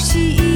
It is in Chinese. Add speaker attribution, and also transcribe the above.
Speaker 1: see